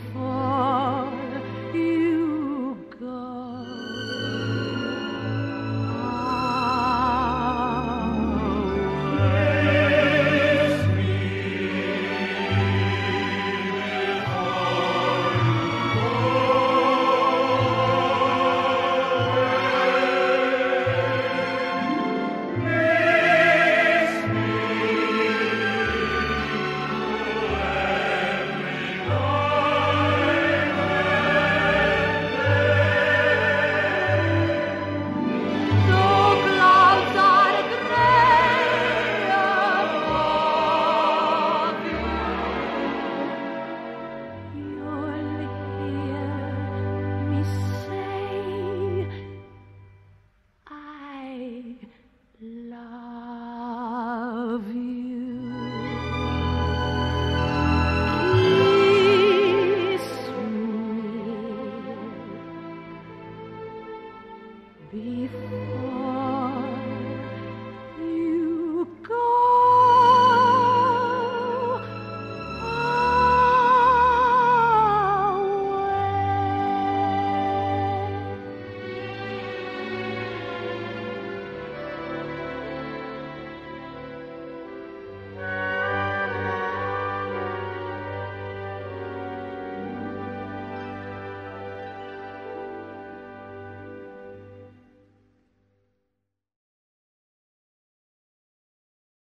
Kiss